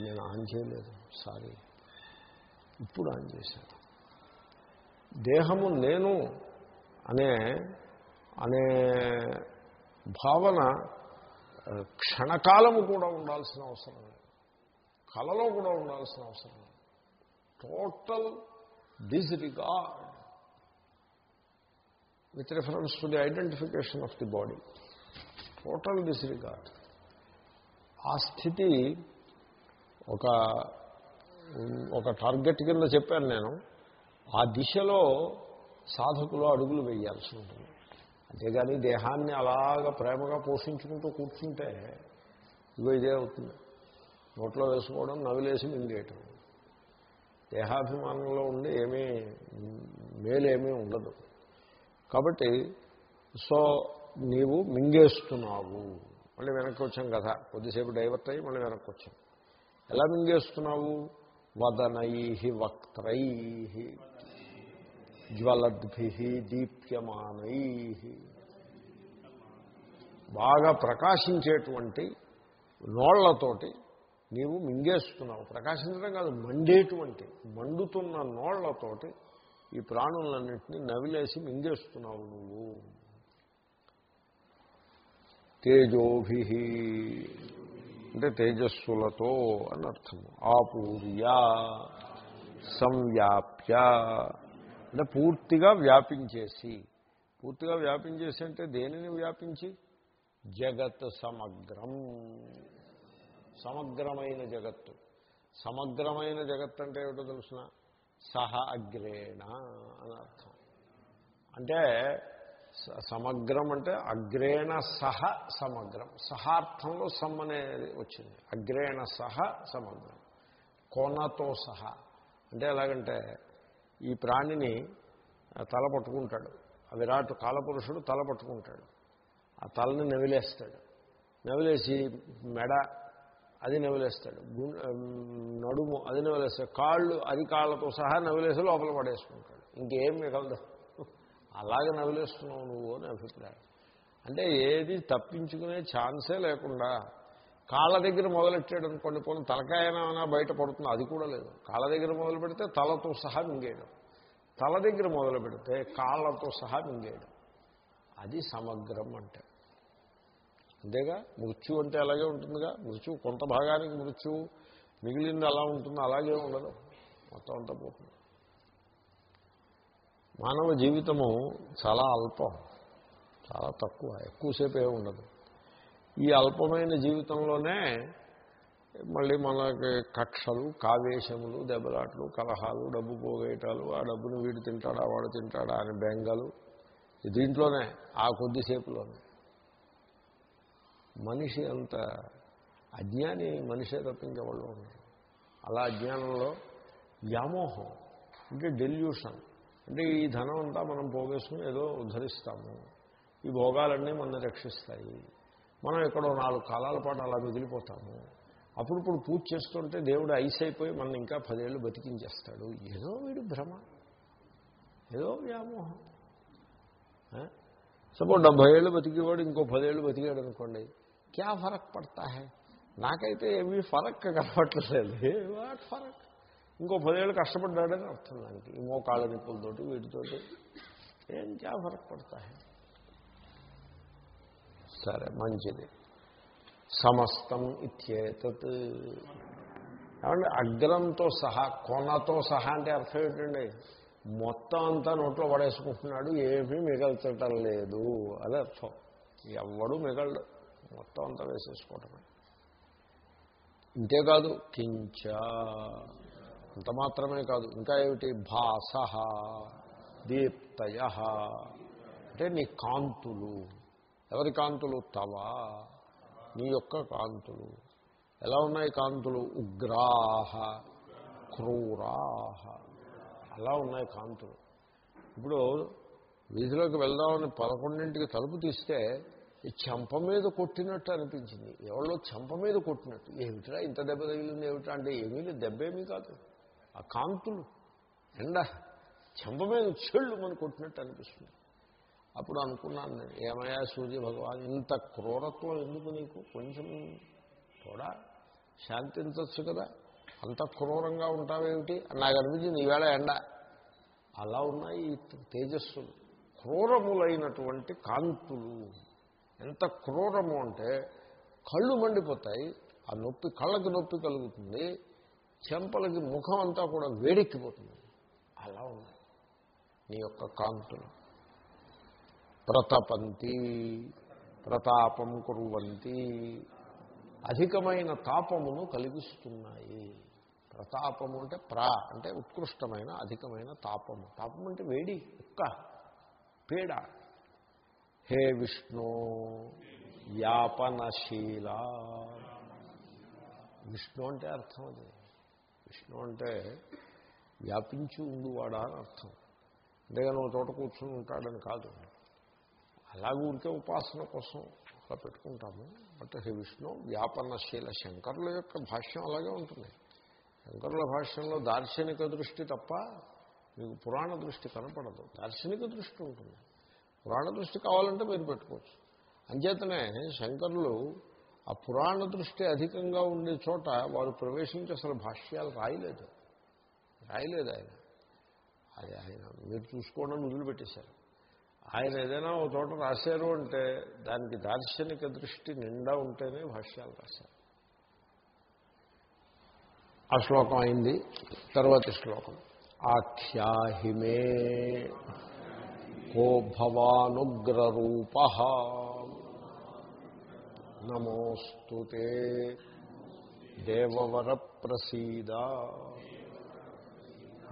నేను ఆన్ చేయలేదు. సారీ. ఇప్పుడు ఆన్ చేశాను. దేహము నేను అనే అనే భావన క్షణకాలము కూడా ఉండాల్సిన అవసరం లేదు. కళలో కూడా ఉండాల్సిన అవసరం లేదు. Total disregard with reference to the identification of the body. Total disregard. ఆ స్థితి ఒక ఒక టార్గెట్ కింద చెప్పాను నేను. ఆ దిశలో సాధకులు అడుగులు వేయాల్సి ఉంటుంది. అంతేగాని దేహాన్ని అలాగ ప్రేమగా పోషించుకుంటూ కూర్చుంటే ఇగో ఇదే అవుతుంది. నోట్లో వేసుకోవడం నవిలేసి మింగేయటం. దేహాభిమానంలో ఉండి ఏమీ మేలేమీ ఉండదు. కాబట్టి సో నీవు మింగేస్తున్నావు. మళ్ళీ వెనక్కి వచ్చాం కదా. కొద్దిసేపు డైవర్ట్ అయ్యి మళ్ళీ వెనక్కి వచ్చాం. ఎలా మింగేస్తున్నావు వదనై వక్త్రై జ్వలద్భి దీప్యమానై బాగా ప్రకాశించేటువంటి నోళ్ళతోటి నీవు మింగేస్తున్నావు. ప్రకాశించడం కాదు మండేటువంటి మండుతున్న నోళ్ళతోటి ఈ ప్రాణులన్నింటినీ నవిలేసి మింగేస్తున్నావు నువ్వు. తేజోభి అంటే తేజస్సులతో అని అర్థము. ఆపూర్య సంవ్యాప్య. అంటే పూర్తిగా వ్యాపించేసి పూర్తిగా వ్యాపించేసి అంటే దేనిని వ్యాపించి? జగత్ సమగ్రం. సమగ్రమైన జగత్తు. సమగ్రమైన జగత్ అంటే ఏమిటో తెలుసిన? సహ అగ్రేణ అని అర్థం. అంటే సమగ్రం అంటే అగ్రేణ సహ సమగ్రం. సహార్థంలో సమ్ అనేది వచ్చింది. అగ్రేణ సహ సమగ్రం. కోనతో సహా. అంటే ఎలాగంటే ఈ ప్రాణిని తల పట్టుకుంటాడు. విరాట్ కాలపురుషుడు తల పట్టుకుంటాడు. ఆ తలని నవిలేస్తాడు. నవిలేసి మెడ అది నవిలేస్తాడు. నడుము అది నవిలేస్తాడు. కాళ్ళు అది కాళ్ళతో సహా నవిలేసి లోపల పడేసుకుంటాడు. ఇంకేం మిగలదు. అలాగే నవిలేస్తున్నావు నువ్వు అని అభిప్రాయం. అంటే ఏది తప్పించుకునే ఛాన్సే లేకుండా కాళ్ళ దగ్గర మొదలెట్టాడు అనుకోండి పోనీ తలకాయన బయట పడుతుంది అది కూడా లేదు. కాళ్ళ దగ్గర మొదలు పెడితే తలతో సహా మింగేయడం. తల దగ్గర మొదలు పెడితే కాళ్ళతో సహా మింగేయడం. అది సమగ్రం అంటే. అంతేగా? మృత్యు అంటే అలాగే ఉంటుందిగా. మృత్యు కొంత భాగానికి మృత్యు మిగిలింది అలా ఉంటుంది అలాగే ఉండదు. మొత్తం అంతా పోతుంది. మానవ జీవితము చాలా అల్పం చాలా తక్కువ ఎక్కువసేపు ఏమి ఉండదు. ఈ అల్పమైన జీవితంలోనే మళ్ళీ మనకి కక్షలు కావేశములు దెబ్బలాట్లు కలహాలు డబ్బు పోగేయటాలు ఆ డబ్బును వీడు తింటాడా వాడు తింటాడా అని బెంగలు దీంట్లోనే ఆ కొద్దిసేపులోనే. మనిషి అంత అజ్ఞాని మనిషే తప్పించేవాళ్ళు ఉన్నారు అలా అజ్ఞానంలో వ్యామోహం అంటే డెల్యూషన్ అంటే ఈ ధనం అంతా మనం పోగేసుకుని ఏదో ఉద్ధరిస్తాము. ఈ భోగాలన్నీ మనల్ని రక్షిస్తాయి. మనం ఎక్కడో నాలుగు కాలాల పాటు అలా మిగిలిపోతాము. అప్పుడప్పుడు పూజ చేస్తుంటే దేవుడు ఐస్ అయిపోయి మనం ఇంకా పదేళ్ళు బతికించేస్తాడు. ఏదో వీడు భ్రమ. ఏదో వ్యామోహం. సపోజ్ డెబ్బై ఏళ్ళు బతికేవాడు ఇంకో పదేళ్ళు బతికాడు అనుకోండి. క్యా ఫరక్ పడతా హే? నాకైతే ఏమీ ఫరక్ కనపట్లేదు వాట్ ఫరక్? ఇంకో పదేళ్ళు కష్టపడ్డాడని అర్థం దానికి. ఈ మోకాళ్ళ నిప్పులతోటి వీటితోటి. ఏం క్యా ఫరక్ పడతా సరే మంచిది. సమస్తం ఇత్యేతత్. ఏమంటే అగ్రంతో సహా కొనతో సహా అంటే అర్థం ఏంటండి? మొత్తం అంతా నోట్లో పడేసుకుంటున్నాడు ఏమీ మిగల్చటం లేదు అదే అర్థం. ఎవడు మిగలడు. మొత్తం అంతా వేసేసుకోవటమే. ఇంతేకాదు కించ. అంత మాత్రమే కాదు. ఇంకా ఏమిటి? భాస దీప్తయ. అంటే నీ కాంతులు. ఎవరి కాంతులు? తవా. నీ యొక్క కాంతులు. ఎలా ఉన్నాయి కాంతులు? ఉగ్రాహ క్రూరాహ అలా ఉన్నాయి కాంతులు? ఇప్పుడు వీధిలోకి వెళ్దామని పదకొండింటికి తలుపు తీస్తే ఈ చెంప మీద కొట్టినట్టు అనిపించింది. ఎవరో చెంప మీద కొట్టినట్టు. ఏమిట్రా ఇంత దెబ్బ తగిలింది? ఏమిట్రా? అంటే ఏమీ దెబ్బ దెబ్బేమీ కాదు. ఆ కాంతులు ఎండ చెంప మీద చెళ్ళు మన కొట్టినట్టు అనిపిస్తుంది. అప్పుడు అనుకున్నాను నేను ఏమయ్యా సూర్య భగవాన్ ఇంత క్రూరత్వం ఎందుకు నీకు? కొంచెం కూడా శాంతించవచ్చు కదా. అంత క్రూరంగా ఉంటావేమిటి? అని నాకు అనిపించింది ఈవేళ ఎండ. అలా ఉన్నాయి తేజస్సులు. క్రూరములైనటువంటి కాంతులు. ఎంత క్రూరము అంటే కళ్ళు మండిపోతాయి ఆ నొప్పి కళ్ళకి నొప్పి కలుగుతుంది చెంపలకి ముఖం అంతా కూడా వేడెక్కిపోతుంది. అలా ఉన్నాయి నీ యొక్క కాంతులు. ప్రతపంతి ప్రతాపం కురువంతి అధికమైన తాపమును కలిగిస్తున్నాయి. ప్రతాపము అంటే ప్రా అంటే ఉత్కృష్టమైన అధికమైన తాపము. తాపం అంటే వేడి ఉక్క పీడ. హే విష్ణు యాపనశీల. విష్ణు అంటే అర్థం అది. విష్ణు అంటే వ్యాపించి ఉండువాడా అని అర్థం. అంతేగాని ఒక తోట కూర్చుని ఉంటాడని కాదు. అలాగే ఊరికే ఉపాసన కోసం అలా పెట్టుకుంటాము. బట్ హే విష్ణు వ్యాపన్నశీల శంకరుల యొక్క భాష్యం అలాగే ఉంటుంది. శంకరుల భాష్యంలో దార్శనిక దృష్టి తప్ప మీకు పురాణ దృష్టి కనపడదు. దార్శనిక దృష్టి ఉంటుంది. పురాణ దృష్టి కావాలంటే మీరు పెట్టుకోవచ్చు. అంచేతనే శంకరులు ఆ పురాణ దృష్టి అధికంగా ఉండే చోట వారు ప్రవేశించి అసలు భాష్యాలు రాయలేదు. రాయలేదు ఆయన. అది ఆయన మీరు చూసుకోవడం వదిలిపెట్టేశారు ఆయన ఏదైనా ఒక చోట రాశారు అంటే దానికి దార్శనిక దృష్టి నిండా ఉంటేనే భాష్యాలు రాశారు. ఆ శ్లోకం అయింది. తర్వాతి శ్లోకం. ఆఖ్యాహిమే కో భవానుగ్రరూప నమోస్తు దేవవర ప్రసీద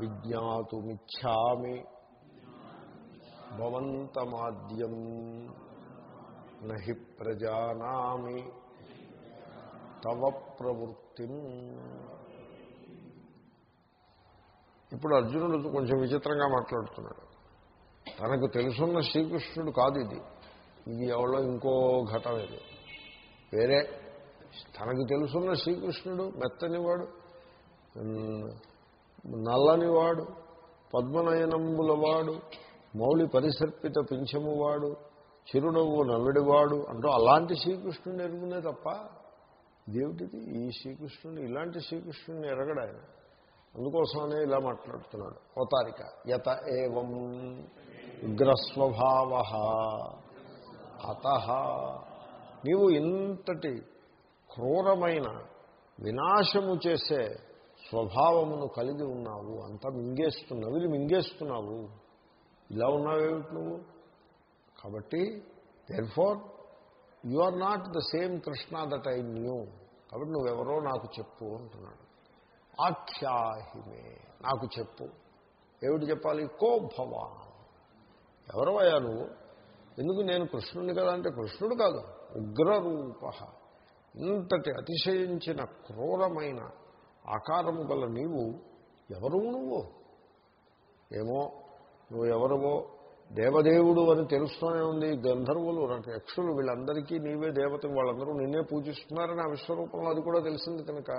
విజ్ఞాతుమిామి భవంతమాద్యం నహి ప్రజానామి. తవ ప్రవృత్తి. ఇప్పుడు అర్జునుడు కొంచెం విచిత్రంగా మాట్లాడుతున్నాడు. తనకు తెలుసున్న శ్రీకృష్ణుడు కాదు ఇది. ఇది ఎవరో ఇంకో ఘటం ఇది. వేరే తనకు తెలుసున్న శ్రీకృష్ణుడు మెత్తనివాడు నల్లనివాడు పద్మనయనంబులవాడు మౌలి పరిసర్పిత పింఛమువాడు చిరునవ్వు నవ్విడివాడు అంటూ అలాంటి శ్రీకృష్ణుని ఎరుగునే తప్ప దేవుడిది ఈ శ్రీకృష్ణుడు ఇలాంటి శ్రీకృష్ణుడిని ఎరగడాయన అందుకోసమనే ఇలా మాట్లాడుతున్నాడు. అవతారిక. యత ఏవం ఉగ్రస్వభావ. అత నీవు ఇంతటి క్రూరమైన వినాశము చేసే స్వభావమును కలిగి ఉన్నావు అంతా మింగేస్తున్నావు ఇది మింగేస్తున్నావు ఇలా ఉన్నావేమిటి నువ్వు? కాబట్టి therefore you are not the same Krishna that I knew కాబట్టి నువ్వెవరో నాకు చెప్పు అంటున్నాడు. ఆఖ్యాహిమే నాకు చెప్పు. ఏమిటి చెప్పాలి? కో ఎవరో అయ్యా నువ్వు? ఎందుకు నేను కృష్ణుని కదా అంటే కృష్ణుడు కాదు. ఉగ్రరూప. ఇంతటి అతిశయించిన క్రూరమైన ఆకారము గల నీవు ఎవరు నువ్వు? ఏమో నువ్వు ఎవరువో? దేవదేవుడు అని తెలుస్తూనే ఉంది. గంధర్వులు యక్షులు వీళ్ళందరికీ నీవే దేవత వాళ్ళందరూ నిన్నే పూజిస్తున్నారని ఆ విశ్వరూపంలో అది కూడా తెలిసింది కనుక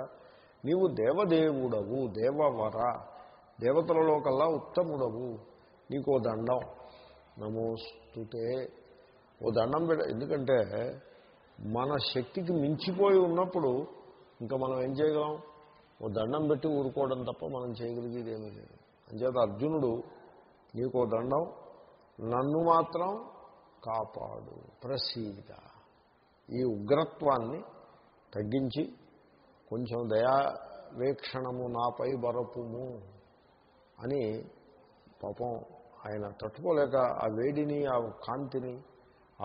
నీవు దేవదేవుడవు దేవవర దేవతలలో కల్లా ఉత్తముడవు. నీకో దండం. నమోస్తుతే ఓ దండం పెడ ఎందుకంటే మన శక్తికి మించిపోయి ఉన్నప్పుడు ఇంకా మనం ఏం చేయగలం? ఓ దండం పెట్టి ఊరుకోవడం తప్ప మనం చేయగలిగేది ఏమీ లేదు. అంచేత అర్జునుడు నీకో దండం నన్ను మాత్రం కాపాడు ప్రసీద. ఈ ఉగ్రత్వాన్ని తగ్గించి కొంచెం దయావేక్షణము నాపై బరపుము అని పాపం ఆయన తట్టుకోలేక ఆ వేడిని ఆ కాంతిని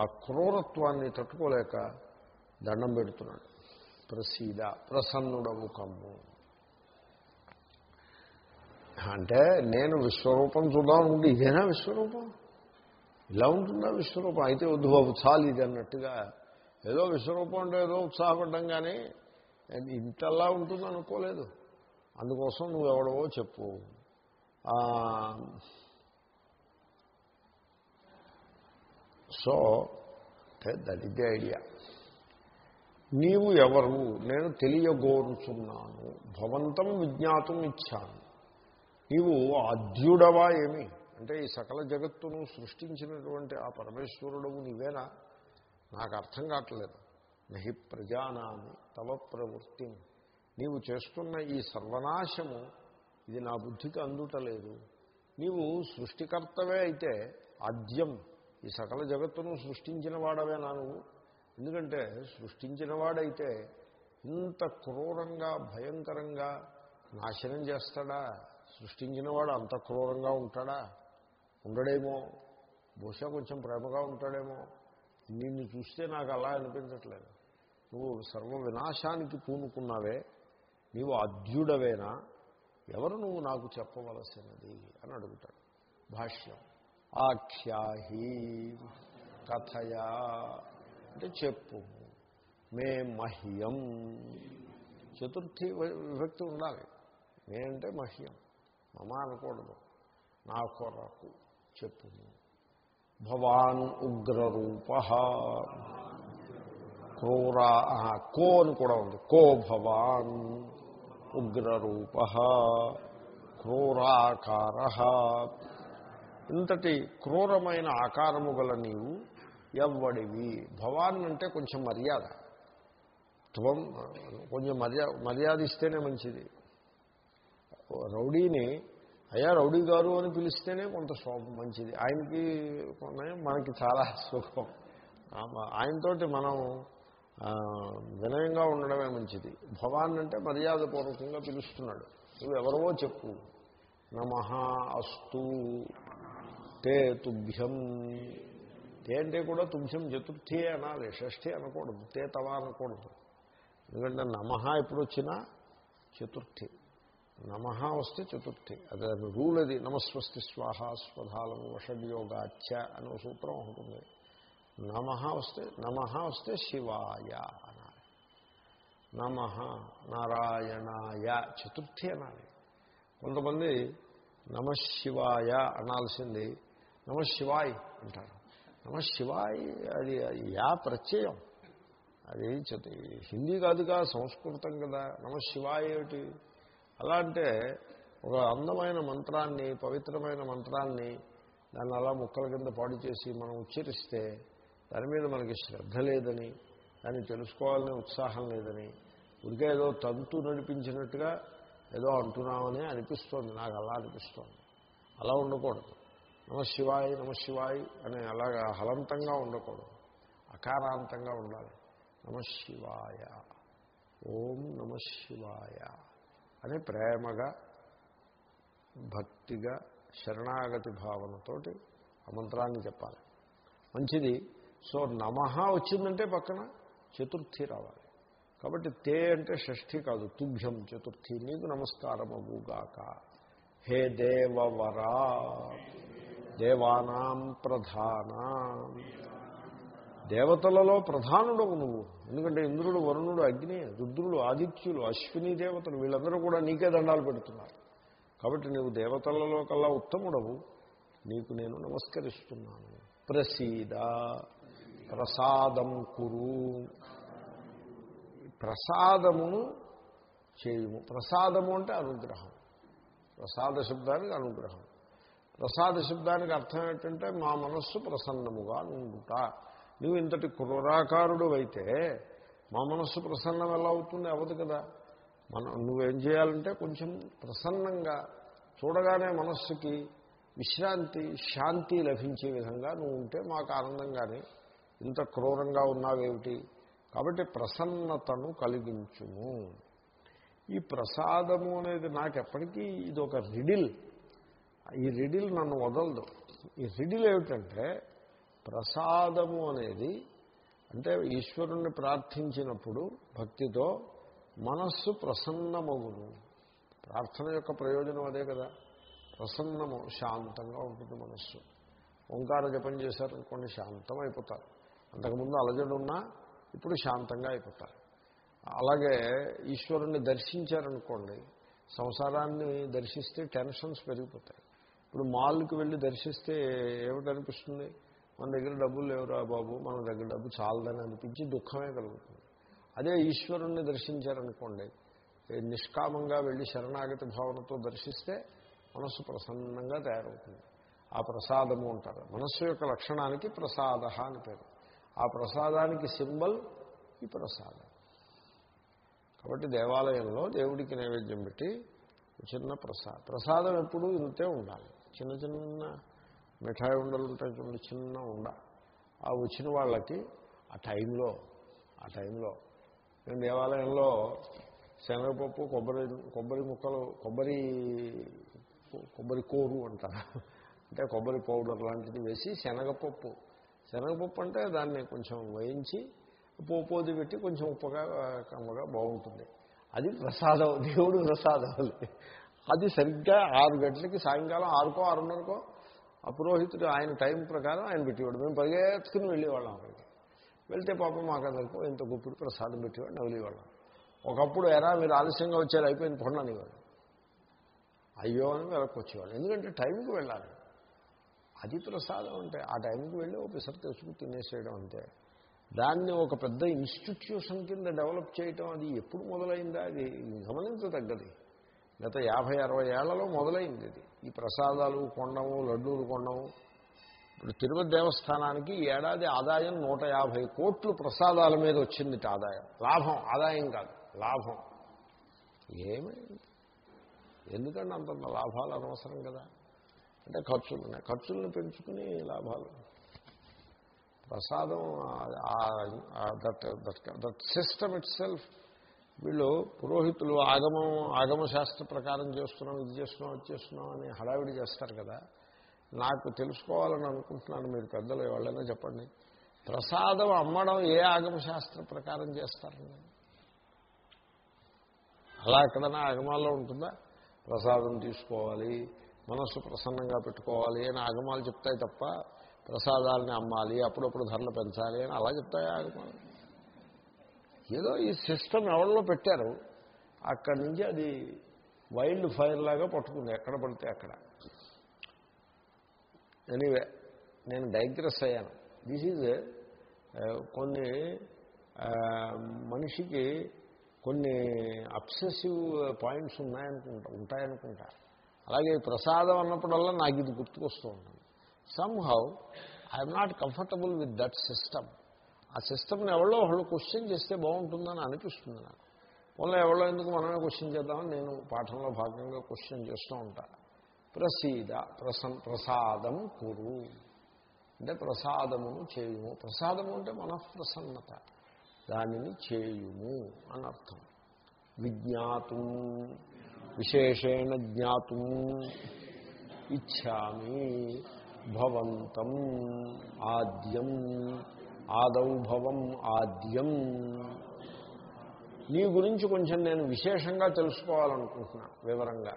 ఆ క్రూరత్వాన్ని తట్టుకోలేక దండం పెడుతున్నాడు. ప్రసీద ప్రసన్నుడవు కమ్ము. అంటే నేను విశ్వరూపం చూద్దాం అనుకుంటే ఇదేనా విశ్వరూపం? ఇలా ఉంటుందా విశ్వరూపం? అయితే వద్దు బాబు చాలు ఇది అన్నట్టుగా ఏదో విశ్వరూపం అంటే ఏదో ఉత్సాహపడ్డం కానీ ఇంతలా ఉంటుంది అనుకోలేదు అందుకోసం నువ్వు ఎవడవో చెప్పు so that is the idea నీవు ఎవరు? నేను తెలియగోరుచున్నాను. భవంతం విజ్ఞాతం ఇచ్చాను. నీవు ఆద్యుడవా ఏమి? అంటే ఈ సకల జగత్తును సృష్టించినటువంటి ఆ పరమేశ్వరుడవు నీవేనా? నాకు అర్థం కావట్లేదు. నహి ప్రజానామి తవ ప్రవృత్తి. నీవు చేస్తున్న ఈ సర్వనాశము ఇది నా బుద్ధికి అందుటలేదు నీవు సృష్టికర్తవే అయితే ఆద్యం ఈ సకల జగత్తును సృష్టించిన వాడవే నాను ఎందుకంటే సృష్టించిన వాడైతే ఇంత క్రూరంగా భయంకరంగా నాశనం చేస్తాడా? సృష్టించిన వాడు అంత క్రూరంగా ఉంటాడా? ఉండడేమో. బహుశా కొంచెం ప్రేమగా ఉంటాడేమో. నిన్ను చూస్తే నాకు అలా అనిపించట్లేదు. నువ్వు సర్వ వినాశానికి పూనుకున్నావే. నీవు అద్యుడవేనా ఎవరు నువ్వు నాకు చెప్పవలసినది? అని అడుగుతాడు. భాష్యం. ఆఖ్యాహి కథయా అంటే చెప్పు. మే మహ్యం. చతుర్థి విభక్తి ఉండాలి. మే అంటే మహ్యం. మమ అనకూడదు. నా కొరకు చెప్పు. భవాన్ ఉగ్రరూప. క్రూరా కో అని కూడా ఉంది. కో భవాన్ ఉగ్రరూప. క్రూరాకార. ఇంతటి క్రూరమైన ఆకారము గల నీవు ఎవ్వడివి. భవాన్ అంటే కొంచెం మర్యాద. త్వం కొంచెం మర్యాద మర్యాద ఇస్తేనే మంచిది. రౌడీని అయ్యా రౌడీ గారు అని పిలిస్తేనే కొంత శోభం మంచిది. ఆయనకి మనకి చాలా సుఖం. ఆయనతోటి మనం వినయంగా ఉండడమే మంచిది. భవాన్ అంటే మర్యాదపూర్వకంగా పిలుస్తున్నాడు. నువ్వు ఎవరవో చెప్పు. నమ అస్తు. తే తుభ్యం. తే అంటే కూడా తుభ్యం చతుర్థి అనాలి షష్ఠి అనకూడదు తే తవా అనకూడదు. ఎందుకంటే నమ ఎప్పుడు వచ్చినా చతుర్థి. నమ వస్తే చతుర్థి. అదే రూల్ అది. నమస్వస్తి స్వాహ స్వధాలం వషడ్యోగాచ్య అనే సూత్రం ఉంటుంది నమ వస్తే నమ వస్తే శివాయ అనాలి. నమ నారాయణాయ చతుర్థి అనాలి. కొంతమంది నమశివాయ అనాల్సింది నమశివాయ్ అంటారు. నమశివాయ్ అది యా ప్రత్యయం. అది హిందీ కాదుగా సంస్కృతం కదా. నమశివాయ ఏమిటి? అలా అంటే ఒక అందమైన మంత్రాన్ని పవిత్రమైన మంత్రాన్ని దాన్ని అలా ముక్కల కింద పాడు చేసి మనం ఉచ్చరిస్తే దాని మీద మనకి శ్రద్ధ లేదని దాన్ని తెలుసుకోవాలనే ఉత్సాహం లేదని ఉడికే ఏదో తంతు నడిపించినట్టుగా ఏదో అంటున్నామని అనిపిస్తోంది. నాకు అలా అనిపిస్తోంది. అలా ఉండకూడదు. నమశివాయ్ నమశివాయ్ అని అలాగా హలంతంగా ఉండకూడదు. అకారాంతంగా ఉండాలి. నమశివాయ ఓం నమశివాయ అని ప్రేమగా భక్తిగా శరణాగతి భావనతోటి ఆ మంత్రాన్ని చెప్పాలి. మంచిది. సో నమ వచ్చిందంటే పక్కన చతుర్థి రావాలి. కాబట్టి తే అంటే షష్ఠి కాదు తుభ్యం చతుర్థి. నీకు నమస్కారం అవ్వుగాక హే దేవవరా. దేవానాం ప్రధాన. దేవతలలో ప్రధానుడవు నువ్వు. ఎందుకంటే ఇంద్రుడు వరుణుడు అగ్ని రుద్రుడు ఆదిత్యులు అశ్విని దేవతలు వీళ్ళందరూ కూడా నీకే దండాలు పెడుతున్నారు. కాబట్టి నువ్వు దేవతలలో కల్లా ఉత్తముడవు. నీకు నేను నమస్కరిస్తున్నాను. ప్రసీద ప్రసాదం కురు. ప్రసాదమును చేయుము. ప్రసాదము అంటే అనుగ్రహం. ప్రసాద శబ్దానికి అనుగ్రహం. ప్రసాద శబ్దానికి అర్థం ఏంటంటే మా మనస్సు ప్రసన్నముగా ఉండుట నువ్వు ఇంతటి క్రూరాకారుడు అయితే మా మనస్సు ప్రసన్నం ఎలా అవుతుంది? అవ్వదు కదా. మనం నువ్వేం చేయాలంటే కొంచెం ప్రసన్నంగా చూడగానే మనస్సుకి విశ్రాంతి శాంతి లభించే విధంగా నువ్వు ఉంటే మాకు ఆనందంగానే ఇంత క్రూరంగా ఉన్నావేమిటి? కాబట్టి ప్రసన్నతను కలిగించుము. ఈ ప్రసాదము అనేది నాకు ఎప్పటికీ ఇది ఒక రిడిల్. ఈ రిడిల్ నన్ను వదలదు. ఈ రిడిల్ ఏమిటంటే ప్రసాదము అనేది అంటే ఈశ్వరుణ్ణి ప్రార్థించినప్పుడు భక్తితో మనస్సు ప్రసన్నమగును. ప్రార్థన యొక్క ప్రయోజనం అదే కదా. ప్రసన్నము శాంతంగా ఉంటుంది మనస్సు. ఓంకార జపం చేశారనుకోండి శాంతం అయిపోతారు. అంతకుముందు అలజడు ఉన్నా ఇప్పుడు శాంతంగా అయిపోతారు. అలాగే ఈశ్వరుణ్ణి దర్శించారనుకోండి సంసారాన్ని దర్శిస్తే టెన్షన్స్ పెరిగిపోతాయి. ఇప్పుడు మాల్కి వెళ్ళి దర్శిస్తే ఏమిటనిపిస్తుంది? మన దగ్గర డబ్బులు లేవురా బాబు మన దగ్గర డబ్బు చాలదని అనిపించి దుఃఖమే కలుగుతుంది. అదే ఈశ్వరుణ్ణి దర్శించారనుకోండి నిష్కామంగా వెళ్ళి శరణాగతి భావనతో దర్శిస్తే మనస్సు ప్రసన్నంగా తయారవుతుంది. ఆ ప్రసాదము అంటారు. మనస్సు యొక్క లక్షణానికి ప్రసాద అని పేరు. ఆ ప్రసాదానికి సింబల్ ఈ ప్రసాదం. కాబట్టి దేవాలయంలో దేవుడికి నైవేద్యం పెట్టి చిన్న ప్రసాదం ప్రసాదం ఎప్పుడూ ఇంతే ఉండాలి. చిన్న చిన్న మిఠాయి ఉండలు ఉంటాయి చూడండి చిన్న ఉండ. ఆ వచ్చిన వాళ్ళకి ఆ టైంలో ఆ టైంలో నేను దేవాలయంలో శనగపప్పు కొబ్బరి కొబ్బరి ముక్కలు కొబ్బరి కొబ్బరి కోరు అంటారు. అంటే కొబ్బరి పౌడర్ లాంటిది వేసి శనగపప్పు. శనగపప్పు అంటే దాన్ని కొంచెం వేయించి పోపోది పెట్టి కొంచెం ఉప్పగా కమ్మగా బాగుంటుంది. అది ప్రసాదం దేవుడు ప్రసాదం అది సరిగ్గా ఆరు గంటలకి సాయంకాలం ఆరుకో ఆరున్నరకో ఆ పురోహితుడు ఆయన టైం ప్రకారం ఆయన పెట్టేవాడు. మేము పరిగెత్తుకుని వెళ్ళేవాళ్ళం అక్కడికి. వెళ్తే పాపం మాకు అందరికో ఇంత గుప్పుడు ప్రసాదం పెట్టేవాడు నవ్వులేవాళ్ళం ఒకప్పుడు ఎరా మీరు ఆలస్యంగా వచ్చారు అయిపోయింది పొండనివాడు అయ్యో అని వెనక్కి వచ్చేవాళ్ళు. ఎందుకంటే టైంకి వెళ్ళాలి. అది ప్రసాదం అంటే ఆ టైంకి వెళ్ళి ఒకసారి తెచ్చుకుని తినేసేయడం అంతే. దాన్ని ఒక పెద్ద ఇన్స్టిట్యూషన్ కింద డెవలప్ చేయటం అది ఎప్పుడు మొదలైందా? అది గమనించదగ్గది. గత యాభై అరవై ఏళ్ళలో మొదలైంది ఇది. ఈ ప్రసాదాలు కొండము లడ్డూలు కొండము. ఇప్పుడు తిరుపతి దేవస్థానానికి ఏడాది ఆదాయం నూట యాభై కోట్లు ప్రసాదాల మీద వచ్చింది ఆదాయం. లాభం ఆదాయం కాదు లాభం. ఏమైంది ఎందుకంటే అంతంత లాభాలు అనవసరం కదా? అంటే ఖర్చులు ఉన్నాయి. ఖర్చులను పెంచుకుని లాభాలు. ప్రసాదం that that system itself వీళ్ళు పురోహితులు ఆగమం ఆగమశాస్త్ర ప్రకారం చేస్తున్నాం ఇది చేస్తున్నాం ఇది చేస్తున్నాం అని హడావిడి చేస్తారు కదా. నాకు తెలుసుకోవాలని అనుకుంటున్నాను మీరు పెద్దలు ఎవరైనా చెప్పండి. ప్రసాదం అమ్మడం ఏ ఆగమశాస్త్ర ప్రకారం చేస్తారండి అలా ఎక్కడైనా ఆగమాల్లో ఉంటుందా? ప్రసాదం తీసుకోవాలి మనస్సు ప్రసన్నంగా పెట్టుకోవాలి అని ఆగమాలు చెప్తాయి తప్ప ప్రసాదాలని అమ్మాలి అప్పుడప్పుడు ధరలు పెంచాలి అని అలా చెప్తాయి ఆగమాలు? ఏదో ఈ సిస్టమ్ ఎవరిలో పెట్టారు అక్కడి నుంచి అది వైల్డ్ ఫైర్ లాగా పట్టుకుంది ఎక్కడ పడితే అక్కడ. ఎనీవే నేను డైగ్రెస్ అయ్యాను. దిస్ ఈజ్ కొన్ని మనిషికి కొన్ని అబ్సెసివ్ పాయింట్స్ ఉన్నాయనుకుంటా ఉంటాయనుకుంటా. అలాగే ప్రసాదం అన్నప్పుడల్లా నాకు ఇది గుర్తుకొస్తూ ఉంటుంది. Somehow I'm not comfortable with that system ఆ సిస్టమ్ని ఎవరో ఒకళ్ళు క్వశ్చన్ చేస్తే బాగుంటుందని అనిపిస్తుంది నాకు. వల్ల ఎవరో ఎందుకు మనమే క్వశ్చన్ చేద్దామని నేను పాఠంలో భాగంగా క్వశ్చన్ చేస్తూ ఉంటా. ప్రసీద ప్రసం ప్రసాదం కురు. అంటే ప్రసాదమును చేయుము. ప్రసాదము అంటే మనఃప్రసన్నత. దానిని చేయుము అని అర్థం. విజ్ఞాతం విశేషేణ జ్ఞాతం ఇచ్చామి భవంతం ఆద్యం ఆదౌభవం ఆద్యం నీ గురించి కొంచెం నేను విశేషంగా తెలుసుకోవాలనుకుంటున్నా వివరంగా.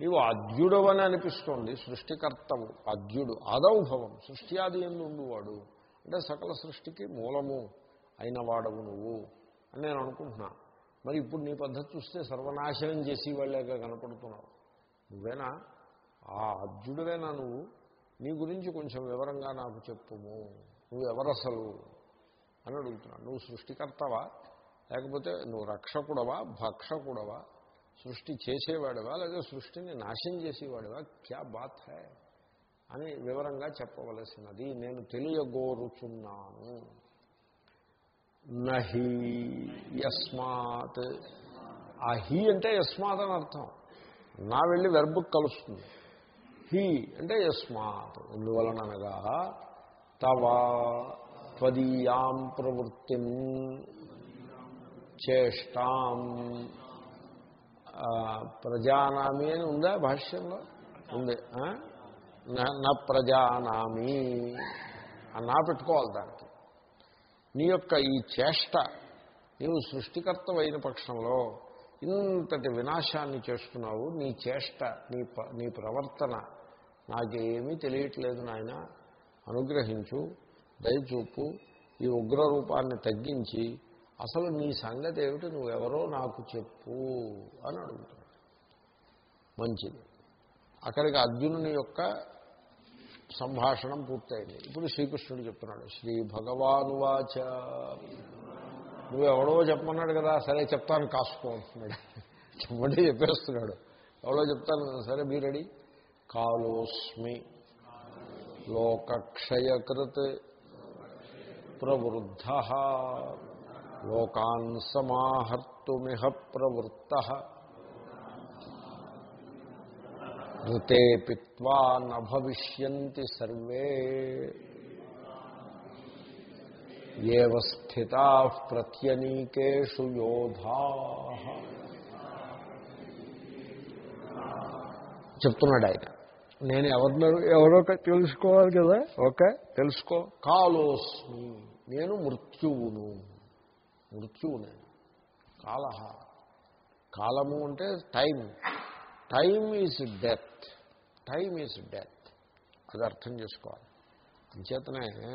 నీవు అద్యుడవు అని అనిపిస్తోంది సృష్టికర్తవు అద్యుడు ఆదౌభవం సృష్టి ఆది ఎందు ఉండువాడు. అంటే సకల సృష్టికి మూలము అయిన వాడవు నువ్వు అని నేను అనుకుంటున్నా. మరి ఇప్పుడు నీ పద్ధతి చూస్తే సర్వనాశనం చేసి వాళ్ళగా కనపడుతున్నావు నువ్వేనా? ఆ అర్జుడువేనా నువ్వు? నీ గురించి కొంచెం వివరంగా నాకు చెప్పుము. నువ్వు ఎవరసలు అని అడుగుతున్నాడు. నువ్వు సృష్టికర్తవా? లేకపోతే నువ్వు రక్షకుడవా? భక్షకుడవా? సృష్టి చేసేవాడివా? లేదా సృష్టిని నాశనం చేసేవాడివా? క్యా బాత్ హే? అని వివరంగా చెప్పవలసినది. నేను తెలియగోరుచున్నాను. నహి యస్మాత్. ఆ హీ అంటే యస్మాత్ అని అర్థం. నా వెళ్ళి వెర్బుక్ కలుస్తుంది. హీ అంటే యస్మాత్. ఎందువలనగా తవా త్వదీయాం ప్రవృత్తిం చేష్టాం. ప్రజానామి అని ఉందా భాష్యంలో? ఉంది. నా ప్రజానామి. నా పెట్టుకోవాలి దానికి. నీ యొక్క ఈ చేష్ట నీవు సృష్టికర్తమైన పక్షంలో ఇంతటి వినాశాన్ని చేస్తున్నావు. నీ చేష్ట నీ నీ ప్రవర్తన నాకేమీ తెలియట్లేదు నాయన. అనుగ్రహించు దయచూపు ఈ ఉగ్ర రూపాన్ని తగ్గించి అసలు నీ సంగతి ఏమిటి? నువ్వెవరో నాకు చెప్పు అని అడుగుతున్నాడు మంచిది. అక్కడికి అర్జునుని యొక్క సంభాషణం పూర్తయింది. ఇప్పుడు శ్రీకృష్ణుడు చెప్తున్నాడు శ్రీ భగవాను వాచ. నువ్వెవడో చెప్పమన్నాడు కదా సరే చెప్తాను కాసుకో అంటున్నాడు. చెప్పండి చెప్పేస్తున్నాడు. ఎవడో చెప్తాను సరే మీ రెడీ. కాలోస్మి లోకక్షయకృత్ ప్రవృద్ధ లోకాన్ సమాహర్త భోక్తుమిహ ప్రవృత్త ఋతే పిత్వా నభవిష్యంతి సర్వే ఏవ స్థితా ప్రత్యనీకేషు యోధా చెప్తున్నాడు ఆయన. నేను ఎవరినో ఎవరో తెలుసుకోవాలి కదా? ఓకే? తెలుసుకో. కాలోస్మి. నేను మృత్యువును. మృత్యువు నేను కాలహ. కాలము అంటే time time is death. Time is death. అది అర్థం చేసుకోవాలి. అంచేతనే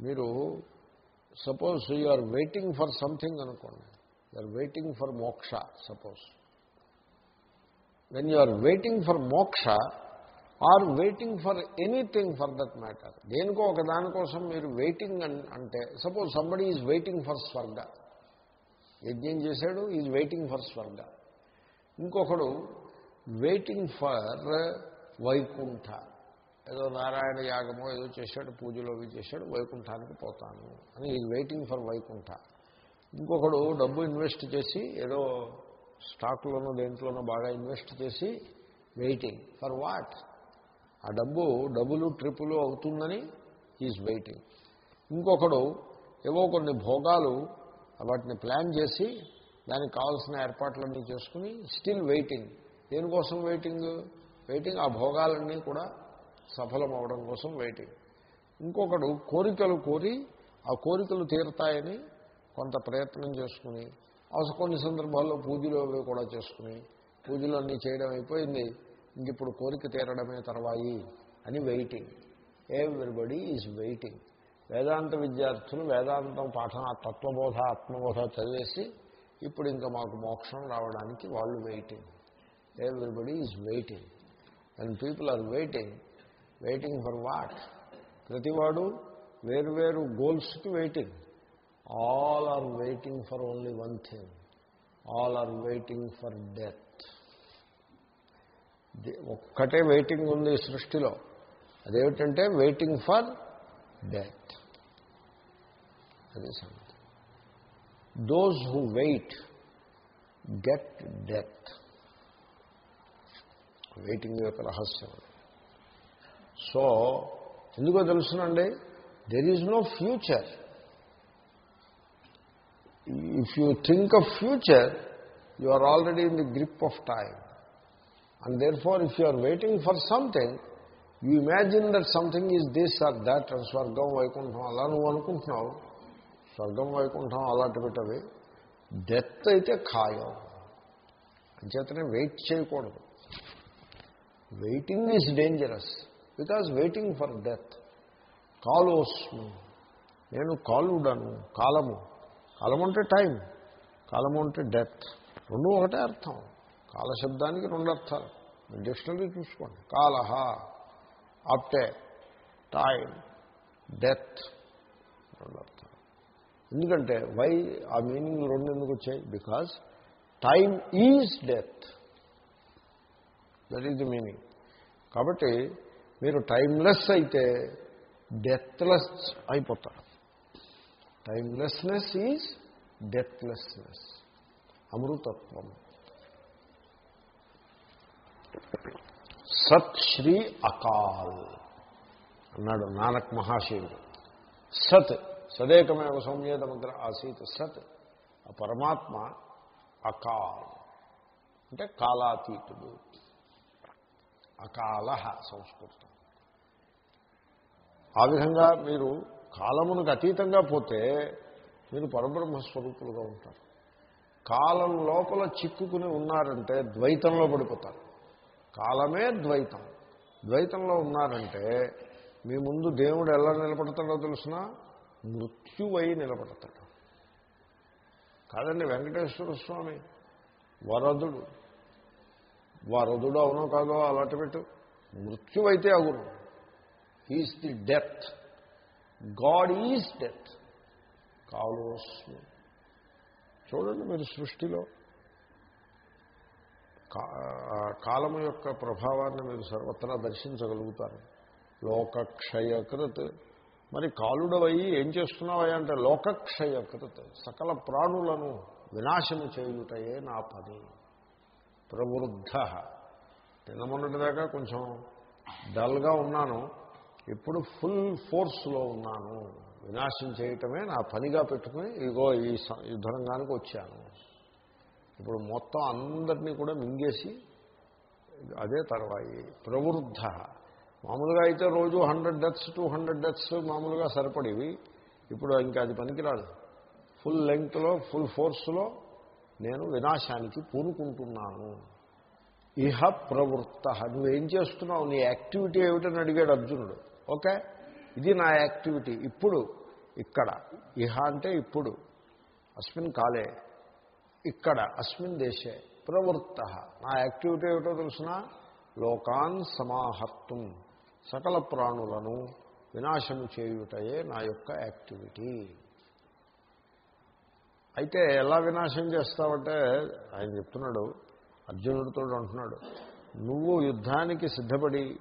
మీరు suppose you are waiting for something అనుకోండి. You are waiting for moksha suppose. When you are waiting for moksha or waiting for anything for that matter. దేనికో ఒక దానికోసం మీరు వెయిటింగ్ అంటే suppose somebody is waiting for swarga. యజ్ఞం చేశాడు is waiting for స్వర్గ. ఇంకొకడు వెయిటింగ్ ఫర్ వైకుంఠ. ఏదో నారాయణ యాగమో ఏదో చేశాడు పూజలో అవి చేశాడు వైకుంఠానికి పోతాను అని ఈజ్ వెయిటింగ్ ఫర్ వైకుంఠ. ఇంకొకడు డబ్బు ఇన్వెస్ట్ చేసి ఏదో స్టాక్లోనో దేంట్లోనో బాగా ఇన్వెస్ట్ చేసి వెయిటింగ్ ఫర్ వాట్? ఆ డబ్బు డబ్బులు ట్రిపులు అవుతుందని ఈజ్ వెయిటింగ్ ఇంకొకడు ఏవో కొన్ని భోగాలు వాటిని ప్లాన్ చేసి దానికి కావాల్సిన ఏర్పాట్లన్నీ చేసుకుని స్టిల్ వెయిటింగ్ దేనికోసం వెయిటింగ్ వెయిటింగ్ ఆ భోగాలన్నీ కూడా సఫలం అవడం కోసం వెయిటింగ్ ఇంకొకడు కోరికలు కోరి ఆ కోరికలు తీరుతాయని కొంత ప్రయత్నం చేసుకుని అవసరం కొన్ని సందర్భాల్లో పూజలు అవి కూడా చేసుకుని పూజలు అన్నీ చేయడం అయిపోయింది. ఇంక ఇప్పుడు కోరిక తీరడమే తర్వాయి అని వెయిటింగ్. Everybody is waiting. వేదాంత విద్యార్థులు వేదాంతం పాఠన తత్వబోధ ఆత్మబోధ చదివేసి ఇప్పుడు ఇంకా మాకు మోక్షం రావడానికి వాళ్ళు waiting. Everybody is waiting. And people are waiting. Waiting for what ప్రతివాడు వేరువేరు గోల్స్కి waiting. All are waiting for only one thing all are waiting for death ఒక్కటే వెయిటింగ్ ఉంది ఈ సృష్టిలో. అదేమిటంటే వెయిటింగ్ ఫర్ డెత్ అదే సంగతి. Those who wait get death waiting యొక్క రహస్యం సో ఎందుకో తెలుసునండి? There is no future if you think of future you are already in the grip of time and therefore if you are waiting for something you imagine that something is this or that స్వర్గం వైకుంఠం అలా నువ్వు అనుకుంటున్నావు. స్వర్గం వైకుంఠం అలాంటి పెట్టవి. Death అయితే ఖాయం. అంచేతనే వెయిట్ చేయకూడదు. Waiting is dangerous because waiting for death కాలోస్మి నేను కాలుడను కాలము. కాలము అంటే టైం కాలము అంటే డెత్ రెండు ఒకటే అర్థం. కాలశబ్దానికి రెండు అర్థాలు డిక్షనరీ చూసుకోండి. కాలహ అప్టే టైం డెత్ రెండు అర్థాలు ఎందుకంటే వై ఆ మీనింగ్ రెండు ఎందుకు వచ్చాయి? Because time is death. That is the meaning. కాబట్టి మీరు టైమ్లెస్ అయితే డెత్లెస్ అయిపోతారు. Timelessness is deathlessness. అమృతత్వం. సత్ శ్రీ అకాల్ అన్నాడు నానక్ మహాశివుడు. సత్ సదేకమేవ సౌమ్యేదముద్ర ఆసీత్ సత్ ఆ పరమాత్మ అకాల్. అంటే కాలాతీతుడు. అకాల సంస్కృతం. ఆ విధంగా మీరు కాలమునకు అతీతంగా పోతే మీరు పరబ్రహ్మస్వరూపులుగా ఉంటారు. కాలం లోపల చిక్కుకుని ఉన్నారంటే ద్వైతంలో పడిపోతారు. కాలమే ద్వైతం. ద్వైతంలో ఉన్నారంటే మీ ముందు దేవుడు ఎలా నిలబడతాడో తెలిసిన? మృత్యువై నిలబడతాడు. కాదండి వెంకటేశ్వర స్వామి వరదుడు. వరదుడు అవునో కాదో అలాంటి పెట్టు. మృత్యువైతే అగును he's the death god is death కాలోస్మి. చూడండి మీరు సృష్టిలో. కాలము యొక్క ప్రభావాన్ని మీరు సర్వత్రా దర్శించగలుగుతారు. లోకక్షయకృత్. మరి కాలుడవయ్యి ఏం చేస్తున్నావయ్యా అంటే లోకక్షయకృత్. సకల ప్రాణులను వినాశము చేయుటయే నా పని. ప్రవృద్ధ. నిన్న కొంచెం డల్గా ఉన్నాను. ఇప్పుడు ఫుల్ ఫోర్స్లో ఉన్నాను. వినాశం చేయటమే నా పనిగా పెట్టుకుని ఇగో ఈ యుద్ధరంగానికి వచ్చాను. ఇప్పుడు మొత్తం అందరినీ కూడా మింగేసి అదే తర్వాయి. ప్రవృద్ధ. మామూలుగా అయితే రోజు hundred deaths two hundred deaths మామూలుగా సరిపడేవి. ఇప్పుడు ఇంకా అది పనికిరాదు. ఫుల్ లెంగ్త్లో ఫుల్ ఫోర్స్లో నేను వినాశానికి పూనుకుంటున్నాను. ఇహ ప్రవృత్త. నువ్వేం చేస్తున్నావు? నీ యాక్టివిటీ ఏమిటని అడిగాడు అర్జునుడు. ఓకే? ఇది నా యాక్టివిటీ. ఇప్పుడు ఇక్కడ. ఇహ అంటే ఇప్పుడు. అస్మిన్ కాలే. ఇక్కడ అస్మిన్ దేశే ప్రవృత్త. నా యాక్టివిటీ ఏమిటో తెలుసిన? లోకాన్ సమాహర్తం. సకల ప్రాణులను వినాశము చేయుటయే నా యొక్క యాక్టివిటీ. అయితే ఎలా వినాశం చేస్తావంటే ఆయన చెప్తున్నాడు అర్జునుడితో అంటున్నాడు నువ్వు యుద్ధానికి సిద్ధపడి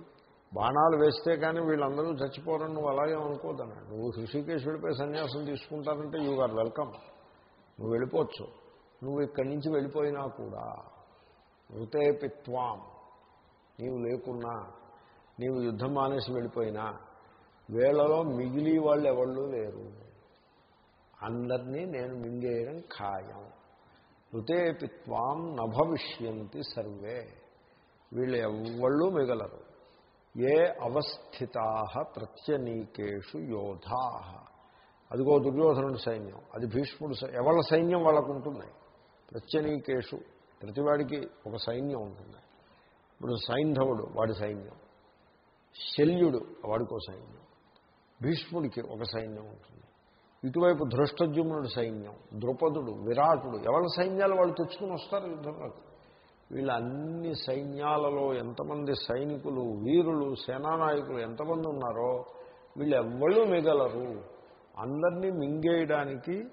బాణాలు వేస్తే కానీ వీళ్ళందరూ చచ్చిపోరని నువ్వు అలాగే అనుకోదన్నాడు. నువ్వు హృషికేశుడిపై సన్యాసం తీసుకుంటానంటే యూ ఆర్ వెల్కమ్ నువ్వు వెళ్ళిపోవచ్చు. నువ్వు ఇక్కడి నుంచి వెళ్ళిపోయినా కూడా మృతే పిత్వాం. నీవు లేకున్నా నీవు యుద్ధం మానేసి వెళ్ళిపోయినా వేళలో మిగిలి వాళ్ళు ఎవళ్ళు లేరు. అందరినీ నేను మింగేయడం ఖాయం. ఋతే పిత్వాం నభవిష్యంతి సర్వే. వీళ్ళు ఎవ్వళ్ళు మిగలరు. ఏ అవస్థితా ప్రత్యనీకేషు యోధా. అదిగో దుర్యోధనుడి సైన్యం అది భీష్ముడు ఎవళ్ళ సైన్యం వాళ్ళకు ఉంటుంది ప్రత్యనీకేషు. ప్రతివాడికి ఒక సైన్యం ఉంటుంది. ఇప్పుడు సైంధవుడు వాడి సైన్యం. శల్యుడు వాడికో సైన్యం. భీష్ముడికి ఒక సైన్యం ఉంటుంది. ఇటువైపు ధృష్టజుమ్నుడి సైన్యం ద్రుపదుడు విరాటుడు ఎవరి సైన్యాలు వాళ్ళు తెచ్చుకుని వస్తారు యుద్ధంలోకి వీళ్ళ అన్ని సైన్యాలలో ఎంతమంది సైనికులు వీరులు సేనానాయకులు ఎంతమంది ఉన్నారో వీళ్ళు మిగలరు. అందరినీ మింగేయడానికి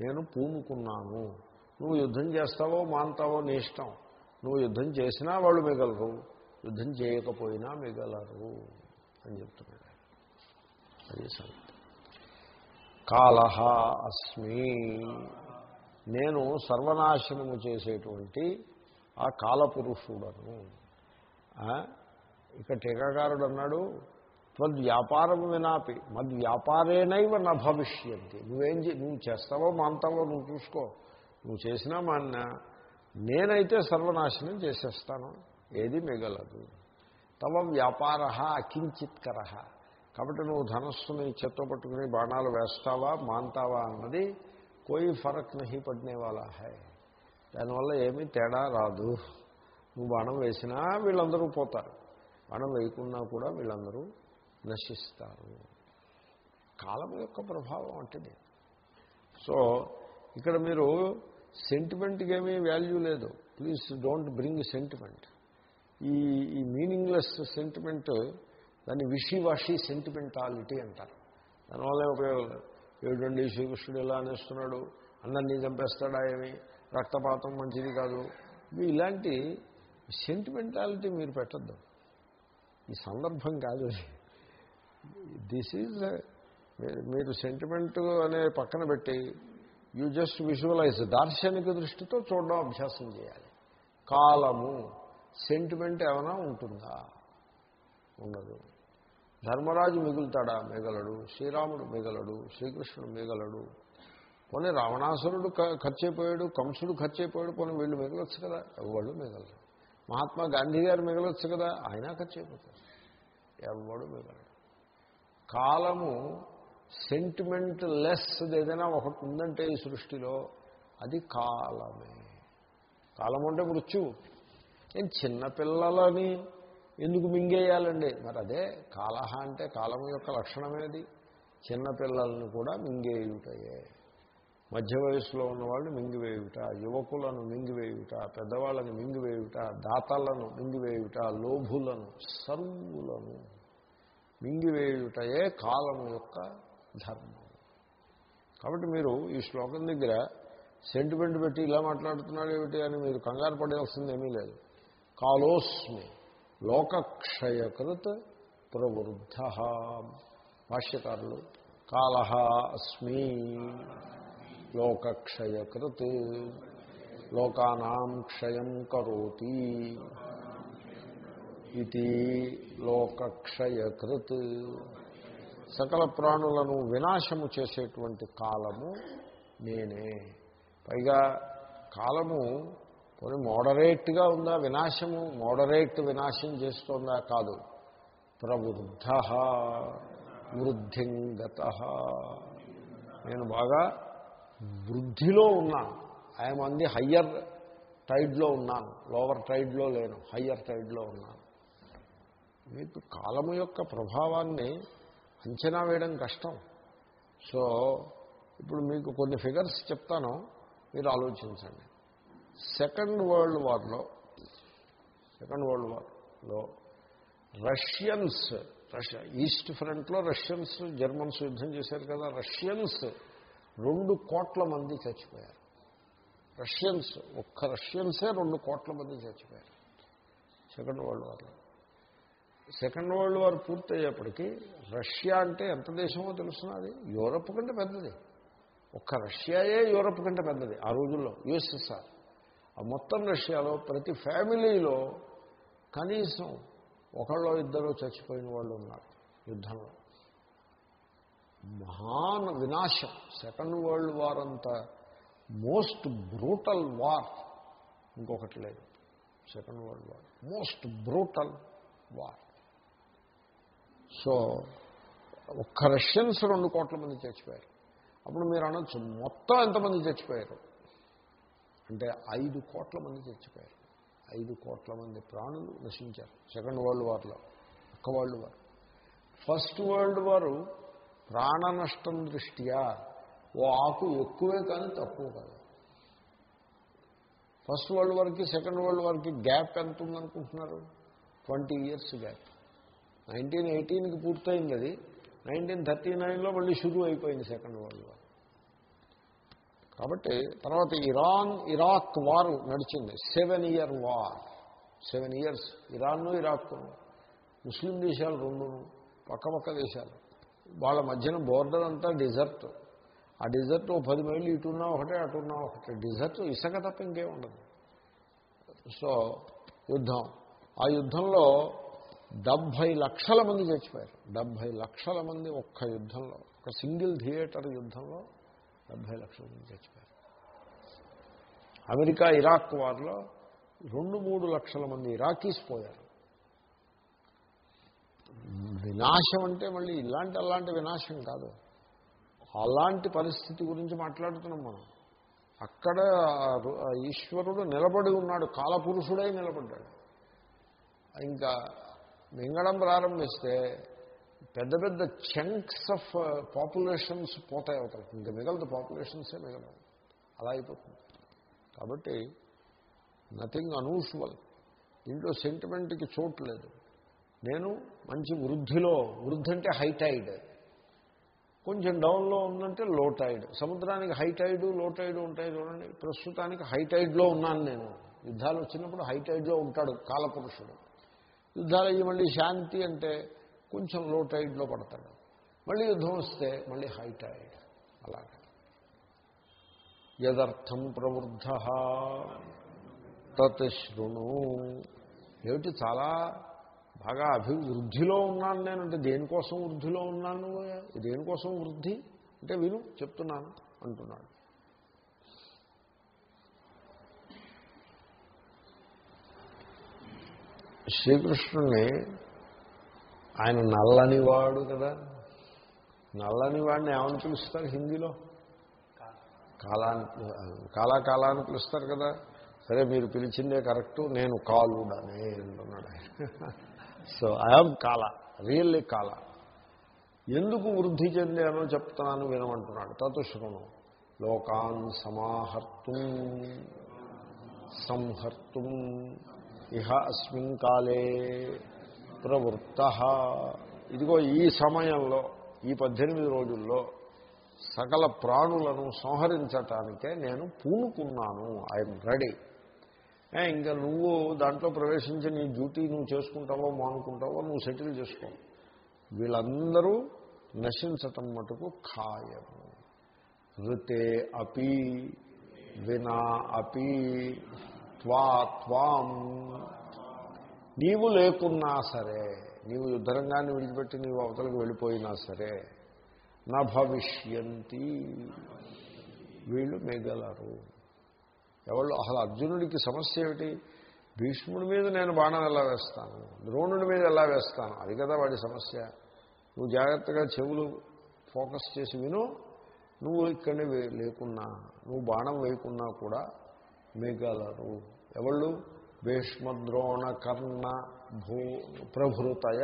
నేను పూనుకున్నాను. నువ్వు యుద్ధం చేస్తావో మాంతావో నీ ఇష్టం. నువ్వు యుద్ధం చేసినా వాళ్ళు మిగలరు. యుద్ధం చేయకపోయినా మిగలరు అని చెప్తున్నాడు. అది సంగతి. కాలహ అస్మి. నేను సర్వనాశనము చేసేటువంటి ఆ కాలపురుషుడను. ఇక టీకాకారుడు అన్నాడు త్వద్వ్యాపారం వినాపి మద్వ్యాపారేనైవ న భవిష్యంతి. నువ్వేం నువ్వు చేస్తావో మాంతావో నువ్వు చూసుకో. నువ్వు చేసినా మాన్నా నేనైతే సర్వనాశనం చేసేస్తాను. ఏది మిగలదు. తమ వ్యాపార అకించిత్కర కాబట్టి నువ్వు ధనస్సుని చెత్త పట్టుకుని బాణాలు వేస్తావా మాంతావా అన్నది కోయి ఫరక్ నహి పడినే వాళ్ళ హై. దానివల్ల ఏమీ తేడా రాదు. నువ్వు బాణం వేసినా వీళ్ళందరూ పోతారు. బాణం వేయకున్నా కూడా వీళ్ళందరూ నశిస్తారు. కాలం యొక్క ప్రభావం అంటే సో ఇక్కడ మీరు సెంటిమెంట్కి ఏమీ వాల్యూ లేదు. ప్లీజ్ డోంట్ బ్రింగ్ సెంటిమెంట్ ఈ ఈ మీనింగ్లెస్ సెంటిమెంట్ దాన్ని విషివాషి సెంటిమెంటాలిటీ అంటారు. దానివల్ల ఉపయోగం లేదు శ్రీకృష్ణుడు ఎలా అనేస్తున్నాడు? అందరినీ చంపేస్తాడా ఏమి? రక్తపాతం మంచిది కాదు. ఇలాంటి సెంటిమెంటాలిటీ మీరు పెట్టద్దు. ఈ సందర్భం కాదు దిస్ ఈజ్ మీరు సెంటిమెంట్ అనే పక్కన పెట్టి యూ జస్ట్ విజువలైజ్ దార్శనిక దృష్టితో చూడడం అభ్యాసం చేయాలి. కాలము సెంటిమెంట్ ఏమైనా ఉంటుందా? ఉండదు. ధర్మరాజు మిగులుతాడా? మిగలడు. శ్రీరాముడు మిగలడు. శ్రీకృష్ణుడు మిగలడు. పోనీ రావణాసురుడు క- ఖర్చు అయిపోయాడు కంసుడు ఖర్చు అయిపోయాడు పోనీ వీళ్ళు మిగలొచ్చు కదా? ఎవడు మిగలరు. మహాత్మా గాంధీ గారు మిగలొచ్చు కదా? ఆయన ఖర్చు అయిపోతారు ఎవడు మిగలడు. కాలము సెంటిమెంట్ లెస్ ఏదైనా ఒకటి ఉందంటే ఈ సృష్టిలో అది కాలమే. కాలం అంటే మృత్యువు. నేను చిన్నపిల్లలని ఎందుకు మింగేయాలండి? మరి అదే కాలహ అంటే కాలం యొక్క లక్షణమేది. చిన్నపిల్లలను కూడా మింగేయుటయే. మధ్య వయసులో ఉన్నవాళ్ళు మింగివేయుట యువకులను మింగివేయుట పెద్దవాళ్ళని మింగివేయుట దాతలను మింగివేయుట లోభులను సర్వులను మింగివేయుటయే కాలం యొక్క ధర్మం. కాబట్టి మీరు ఈ శ్లోకం దగ్గర సెంటిమెంట్ పెట్టి ఇలా మాట్లాడుతున్నాడు ఏమిటి అని మీరు కంగారు పడాల్సింది ఏమీ లేదు. కాలోస్మి లోకక్షయకృత్ ప్రవృద్ధ. భాష్యకారులు కాల అస్మి లోకక్షయకృత్ లోకానాం క్షయం కరోతి ఇది లోకక్షయకృత్. సకల ప్రాణులను వినాశము చేసేటువంటి కాలము నేనే. పైగా కాలము కొన్ని మోడరేట్గా ఉందా వినాశము? మోడరేట్ వినాశం చేస్తోందా కాదు. ప్రవృద్ధ వృద్ధింగత. నేను బాగా వృద్ధిలో ఉన్నాను ఐఎమ్ అంది హయ్యర్ టైడ్లో ఉన్నాను. లోవర్ టైడ్లో లేను. హయ్యర్ టైడ్లో ఉన్నాను. మీకు కాలము యొక్క ప్రభావాన్ని అంచనా వేయడం కష్టం. సో ఇప్పుడు మీకు కొన్ని ఫిగర్స్ చెప్తాను మీరు ఆలోచించండి. సెకండ్ వరల్డ్ వార్లో సెకండ్ వరల్డ్ వార్లో రష్యన్స్ రష్యా ఈస్ట్ ఫ్రంట్లో రష్యన్స్ జర్మన్స్ యుద్ధం చేశారు కదా రష్యన్స్ రెండు కోట్ల మంది చచ్చిపోయారు. రష్యన్స్ ఒక్క రష్యన్సే రెండు కోట్ల మంది చచ్చిపోయారు. సెకండ్ వరల్డ్ వార్లో. సెకండ్ వరల్డ్ వార్ పూర్తయ్యేప్పటికీ రష్యా అంటే ఎంత దేశమో తెలుస్తున్నది యూరప్ కంటే పెద్దది. ఒక్క రష్యాయే యూరప్ కంటే పెద్దది ఆ రోజుల్లో యుఎస్ఎస్ఆర్. ఆ మొత్తం రష్యాలో ప్రతి ఫ్యామిలీలో కనీసం ఒకళ్ళో ఇద్దరు చచ్చిపోయిన వాళ్ళు ఉన్నారు యుద్ధంలో. మహాన్ వినాశం. సెకండ్ వరల్డ్ వార్ అంత మోస్ట్ బ్రూటల్ వార్. ఇంకొకటి లేదు. Second world war. Most brutal war. So ఒక్క రష్యన్స్ రెండు కోట్ల మంది చచ్చిపోయారు. అప్పుడు మీరు అనొచ్చు మొత్తం ఎంతమంది చచ్చిపోయారు? అంటే ఐదు కోట్ల మంది చచ్చిపోయారు. ఐదు కోట్ల మంది ప్రాణులు నశించారు. సెకండ్ వరల్డ్ వార్లో ఒక్క వరల్డ్ వార్. ఫస్ట్ వరల్డ్ వారు ప్రాణ నష్టం దృష్ట్యా ఓ ఆకు ఎక్కువే కానీ తక్కువ కాదు. ఫస్ట్ వరల్డ్ వార్కి సెకండ్ వరల్డ్ వార్కి గ్యాప్ ఎంత ఉందనుకుంటున్నారు ట్వంటీ ఇయర్స్ గ్యాప్. నైన్టీన్ ఎయిటీన్కి పూర్తయింది అది. నైన్టీన్ థర్టీ నైన్లో మళ్ళీ షురూ అయిపోయింది సెకండ్ వరల్డ్ వార్. కాబట్టి తర్వాత ఇరాన్ ఇరాక్ వారు నడిచింది. Seven year war. Seven years. ఇరాన్ను ఇరాక్ను. ముస్లిం దేశాలు రెండును పక్కపక్క దేశాలు. వాళ్ళ మధ్యన బోర్డర్ అంతా డిజర్ట్. ఆ డిజర్ట్ ఓ పది మైళ్ళు ఇటున్నా ఒకటే అటున్నా ఒకటే. డిజర్ట్ ఇసుక తప్ప ఇంకేం ఉండదు. సో యుద్ధం. ఆ యుద్ధంలో డెబ్భై లక్షల మంది చచ్చిపోయారు. డెబ్భై లక్షల మంది ఒక్క యుద్ధంలో ఒక సింగిల్ థియేటర్ యుద్ధంలో డెబ్భై లక్షల మంది చచ్చిపోయారు. అమెరికా ఇరాక్ వారిలో రెండు మూడు లక్షల మంది ఇరాకీస్ పోయారు. వినాశం అంటే మళ్ళీ ఇలాంటి అలాంటి వినాశం కాదు. అలాంటి పరిస్థితి గురించి మాట్లాడుతున్నాం మనం. అక్కడ ఈశ్వరుడు నిలబడి ఉన్నాడు కాలపురుషుడై నిలబడ్డాడు. ఇంకా మింగడం ప్రారంభిస్తే పెద్ద పెద్ద చంక్స్ ఆఫ్ పాపులేషన్స్ పోతాయి అవుతాయి ఇంకా మిగలదు పాపులేషన్సే మిగలదు అలా అయిపోతుంది. కాబట్టి నథింగ్ అనూషువల్ దీంట్లో సెంటిమెంట్కి చోటు లేదు. నేను మంచి వృద్ధిలో వృద్ధి అంటే హైటైడ్ కొంచెం డౌన్లో ఉందంటే లోటైడ్ సముద్రానికి హైటైడ్ లోటైడ్ ఉంటాయి చూడండి. ప్రస్తుతానికి హైటైడ్లో ఉన్నాను నేను. యుద్ధాలు వచ్చినప్పుడు హైటైడ్లో ఉంటాడు కాలపురుషుడు. యుద్ధాలు అయ్యి మళ్ళీ శాంతి అంటే కొంచెం లో టైడ్లో పడతాడు. మళ్ళీ యుద్ధం వస్తే మళ్ళీ హై టైడ్ అలాగే. యదర్థం ప్రవృద్ధ తత్ శృణు. ఏమిటి చాలా బాగా అభివృద్ధిలో ఉన్నాను నేనంటే దేనికోసం వృద్ధిలో ఉన్నాను? దేనికోసం వృద్ధి? అంటే విను చెప్తున్నాను అంటున్నాడు. శ్రీకృష్ణుని ఆయన నల్లనివాడు కదా. నల్లని వాడిని ఏమని పిలుస్తారు హిందీలో? కాలాన్ని కాలా కాలాన్ని పిలుస్తారు కదా. సరే మీరు పిలిచిందే కరెక్టు నేను కాలుడనే అంటున్నాడు ఆయన. సో ఐఎమ్ కాల రియల్లీ కాల. ఎందుకు వృద్ధి చెందానో చెప్తున్నాను వినమంటున్నాడు. తతుశృణు లోకాన్ సమాహర్తుం సంహర్తుం. ఇహ అస్మిన్ కాలే ప్రవృత్త. ఇదిగో ఈ సమయంలో ఈ పద్దెనిమిది రోజుల్లో సకల ప్రాణులను సంహరించటానికే నేను పూనుకున్నాను. I'm ready. ఇంకా నువ్వు దాంట్లో ప్రవేశించి నీ డ్యూటీ నువ్వు చేసుకుంటావో మానుకుంటావో నువ్వు సెటిల్ చేసుకో. వీళ్ళందరూ నశించటం మటుకు ఖాయము ఋతే అపి వినా అపి త్వా త్వాం. నీవు లేకున్నా సరే నీవు యుద్ధరంగాన్ని విడిచిపెట్టి నీవు అవతలకు వెళ్ళిపోయినా సరే నా భవిష్యంతి వీళ్ళు మిగలరు. ఎవళ్ళు? అసలు అర్జునుడికి సమస్య ఏమిటి? భీష్ముడి మీద నేను బాణం ఎలా వేస్తాను? ద్రోణుడి మీద ఎలా వేస్తాను? అది కదా వాడి సమస్య. నువ్వు జాగ్రత్తగా చెవులు ఫోకస్ చేసి విను. నువ్వు ఇక్కడనే లేకున్నా నువ్వు బాణం వేయకున్నా కూడా మిగలరు ఎవళ్ళు? భీష్మద్రోణ కర్ణ భూ ప్రభృతయ.